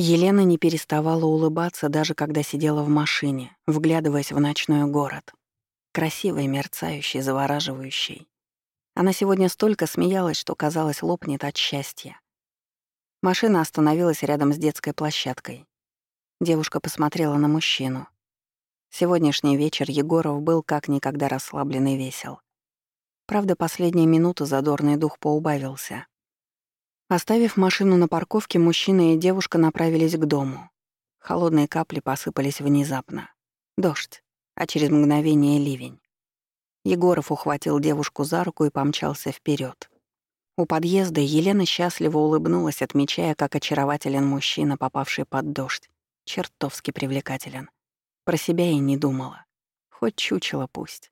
Елена не переставала улыбаться, даже когда сидела в машине, вглядываясь в ночной город. Красивый, мерцающий, завораживающий. Она сегодня столько смеялась, что, казалось, лопнет от счастья. Машина остановилась рядом с детской площадкой. Девушка посмотрела на мужчину. Сегодняшний вечер Егоров был как никогда расслабленный, и весел. Правда, последние минуты задорный дух поубавился. Оставив машину на парковке, мужчина и девушка направились к дому. Холодные капли посыпались внезапно. Дождь, а через мгновение ливень. Егоров ухватил девушку за руку и помчался вперед. У подъезда Елена счастливо улыбнулась, отмечая, как очарователен мужчина, попавший под дождь. Чертовски привлекателен. Про себя и не думала. Хоть чучело пусть.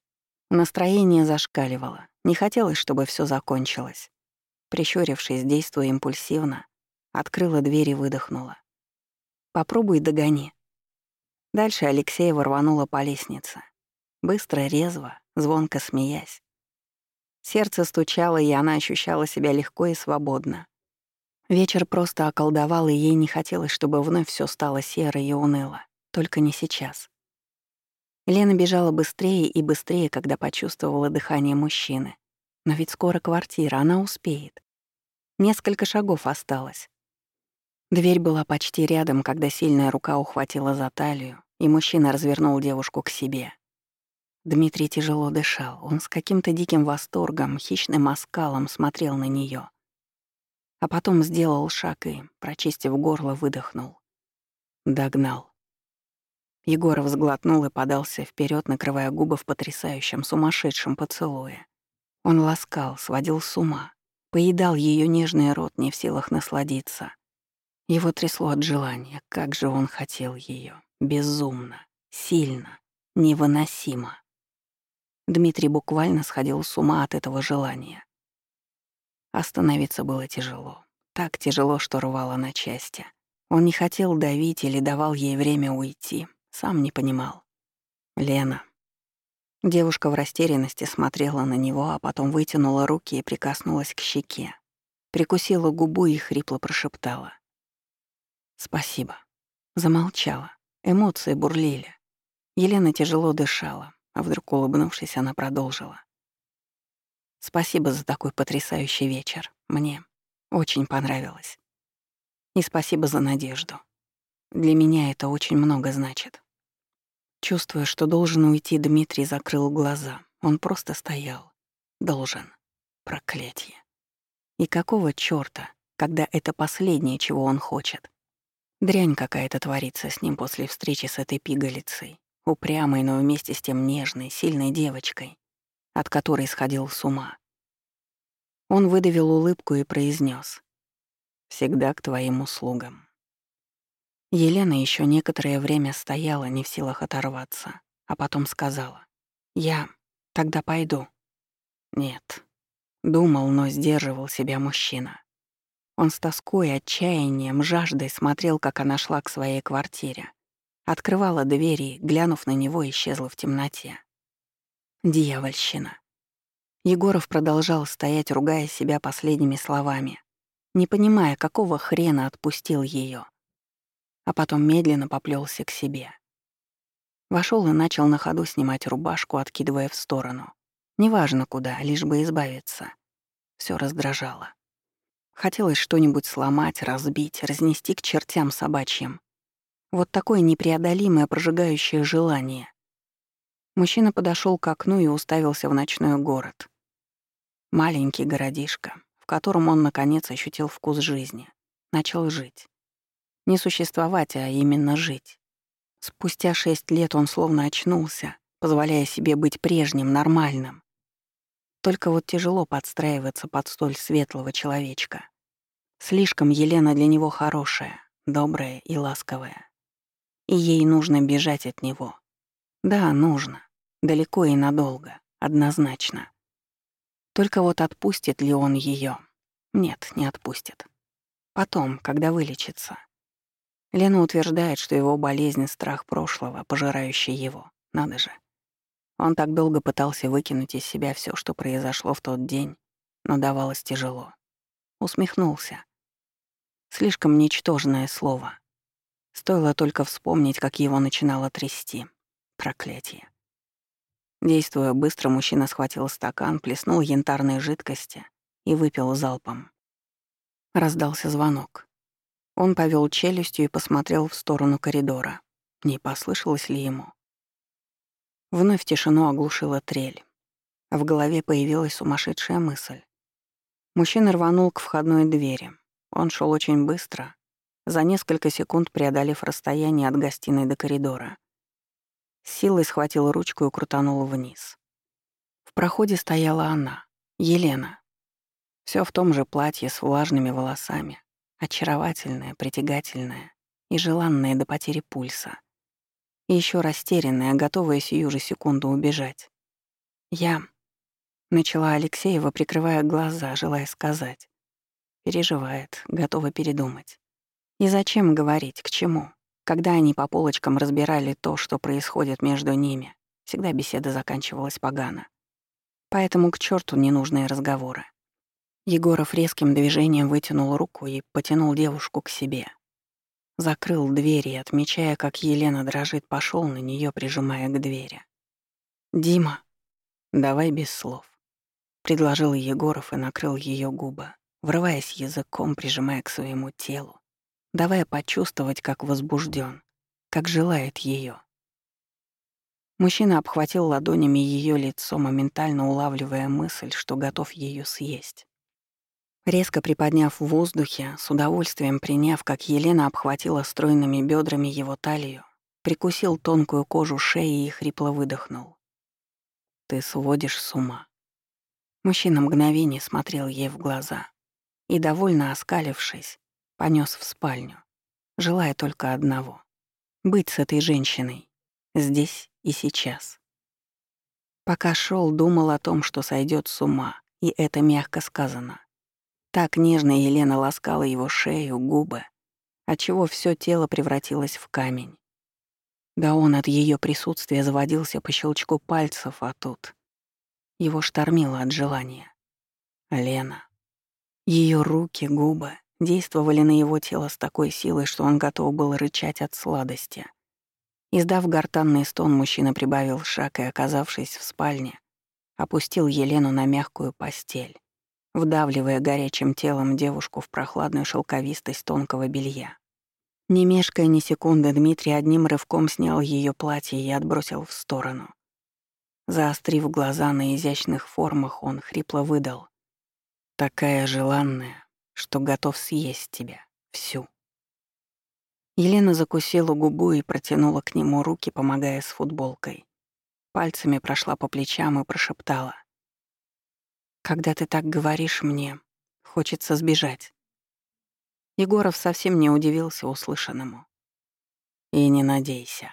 Настроение зашкаливало. Не хотелось, чтобы все закончилось прищурившись, действуя импульсивно, открыла дверь и выдохнула. «Попробуй догони». Дальше Алексея ворванула по лестнице. Быстро, резво, звонко смеясь. Сердце стучало, и она ощущала себя легко и свободно. Вечер просто околдовал, и ей не хотелось, чтобы вновь все стало серо и уныло. Только не сейчас. Лена бежала быстрее и быстрее, когда почувствовала дыхание мужчины. Но ведь скоро квартира, она успеет. Несколько шагов осталось. Дверь была почти рядом, когда сильная рука ухватила за талию, и мужчина развернул девушку к себе. Дмитрий тяжело дышал. Он с каким-то диким восторгом, хищным оскалом смотрел на нее, А потом сделал шаг и, прочистив горло, выдохнул. Догнал. Егоров сглотнул и подался вперед, накрывая губы в потрясающем, сумасшедшем поцелуе. Он ласкал, сводил с ума, поедал ее нежный рот, не в силах насладиться. Его трясло от желания, как же он хотел ее, безумно, сильно, невыносимо. Дмитрий буквально сходил с ума от этого желания. Остановиться было тяжело, так тяжело, что рвало на части. Он не хотел давить или давал ей время уйти, сам не понимал. «Лена, Девушка в растерянности смотрела на него, а потом вытянула руки и прикоснулась к щеке. Прикусила губу и хрипло прошептала. «Спасибо». Замолчала. Эмоции бурлили. Елена тяжело дышала, а вдруг, улыбнувшись, она продолжила. «Спасибо за такой потрясающий вечер. Мне очень понравилось. И спасибо за надежду. Для меня это очень много значит». Чувствуя, что должен уйти, Дмитрий закрыл глаза. Он просто стоял. Должен. Проклятье. И какого чёрта, когда это последнее, чего он хочет? Дрянь какая-то творится с ним после встречи с этой пигалицей. Упрямой, но вместе с тем нежной, сильной девочкой, от которой сходил с ума. Он выдавил улыбку и произнес: «Всегда к твоим услугам». Елена еще некоторое время стояла, не в силах оторваться, а потом сказала. «Я тогда пойду». «Нет». Думал, но сдерживал себя мужчина. Он с тоской, отчаянием, жаждой смотрел, как она шла к своей квартире. Открывала двери, глянув на него, исчезла в темноте. Дьявольщина. Егоров продолжал стоять, ругая себя последними словами, не понимая, какого хрена отпустил ее. а потом медленно поплелся к себе. Вошел и начал на ходу снимать рубашку, откидывая в сторону. Неважно куда, лишь бы избавиться. Все раздражало. Хотелось что-нибудь сломать, разбить, разнести к чертям собачьим. Вот такое непреодолимое прожигающее желание. Мужчина подошел к окну и уставился в ночной город. Маленький городишко, в котором он, наконец, ощутил вкус жизни. Начал жить. не существовать, а именно жить. Спустя шесть лет он словно очнулся, позволяя себе быть прежним, нормальным. Только вот тяжело подстраиваться под столь светлого человечка. Слишком Елена для него хорошая, добрая и ласковая. И ей нужно бежать от него. Да, нужно. Далеко и надолго, однозначно. Только вот отпустит ли он ее? Нет, не отпустит. Потом, когда вылечится. Лена утверждает, что его болезнь — страх прошлого, пожирающий его. Надо же. Он так долго пытался выкинуть из себя все, что произошло в тот день, но давалось тяжело. Усмехнулся. Слишком ничтожное слово. Стоило только вспомнить, как его начинало трясти. Проклятие. Действуя быстро, мужчина схватил стакан, плеснул янтарной жидкости и выпил залпом. Раздался звонок. Он повел челюстью и посмотрел в сторону коридора. Не послышалось ли ему? Вновь тишину оглушила трель. В голове появилась сумасшедшая мысль. Мужчина рванул к входной двери. Он шел очень быстро, за несколько секунд преодолев расстояние от гостиной до коридора. С силой схватил ручку и крутанул вниз. В проходе стояла она, Елена. Все в том же платье с влажными волосами, очаровательная, притягательная и желанная до потери пульса. И ещё растерянная, готовая сию же секунду убежать. «Я...» — начала Алексеева, прикрывая глаза, желая сказать. Переживает, готова передумать. И зачем говорить, к чему? Когда они по полочкам разбирали то, что происходит между ними, всегда беседа заканчивалась погано. Поэтому к чёрту ненужные разговоры. Егоров резким движением вытянул руку и потянул девушку к себе. Закрыл дверь и, отмечая, как Елена дрожит, пошел на нее, прижимая к двери. «Дима, давай без слов», — предложил Егоров и накрыл ее губы, врываясь языком, прижимая к своему телу, давая почувствовать, как возбужден, как желает ее. Мужчина обхватил ладонями ее лицо, моментально улавливая мысль, что готов ее съесть. Резко приподняв в воздухе, с удовольствием приняв, как Елена обхватила стройными бедрами его талию, прикусил тонкую кожу шеи и хрипло выдохнул. «Ты сводишь с ума». Мужчина мгновение смотрел ей в глаза и, довольно оскалившись, понес в спальню, желая только одного — быть с этой женщиной, здесь и сейчас. Пока шел, думал о том, что сойдет с ума, и это мягко сказано. Так нежно Елена ласкала его шею, губы, отчего все тело превратилось в камень. Да он от ее присутствия заводился по щелчку пальцев, а тут... Его штормило от желания. Лена. Ее руки, губы действовали на его тело с такой силой, что он готов был рычать от сладости. Издав гортанный стон, мужчина прибавил шаг и, оказавшись в спальне, опустил Елену на мягкую постель вдавливая горячим телом девушку в прохладную шелковистость тонкого белья. Не мешкая ни секунды, Дмитрий одним рывком снял ее платье и отбросил в сторону. Заострив глаза на изящных формах, он хрипло выдал. «Такая желанная, что готов съесть тебя. Всю». Елена закусила губу и протянула к нему руки, помогая с футболкой. Пальцами прошла по плечам и прошептала когда ты так говоришь мне, хочется сбежать». Егоров совсем не удивился услышанному. «И не надейся».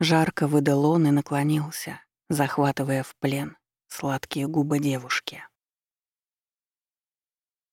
Жарко выдал он и наклонился, захватывая в плен сладкие губы девушки.